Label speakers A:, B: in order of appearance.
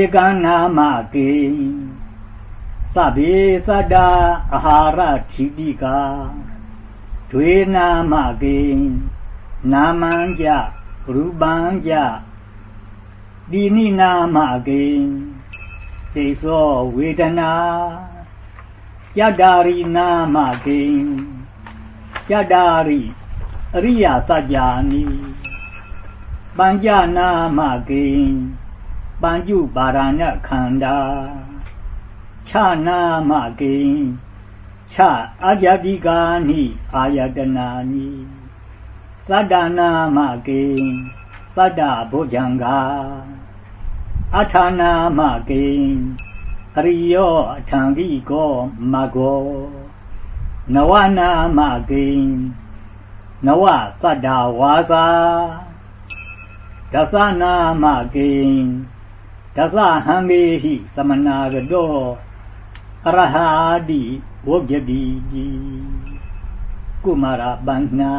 A: ဧကနာမကေသဗ္ဗေသတ္တာအာဟာရထိတိကာဒွေနာမကေနာမံကြရူပံကြတိနိနာမကေသိသောဝေဒနာကြတ္တာရိနာမကေကြတ္တာရိအရိယစัจ जा နိပัญจနာမကေ ပัญจุပါရဏခန္ဓာခြနာမကေခြအာဇတိကာနိအာယတနာနိသတ္တနာမကေသတ္တဘုဇံဃာအထာနာမကေအရိယောအထံတိကောမဂောနဝနာမကေနဝသတ္တဝါစာဒသနာမကေ ဒသဟံမေဟိသမနာကတောအရဟာတိဝုဇ္ဇတိကုမာရပန္နာ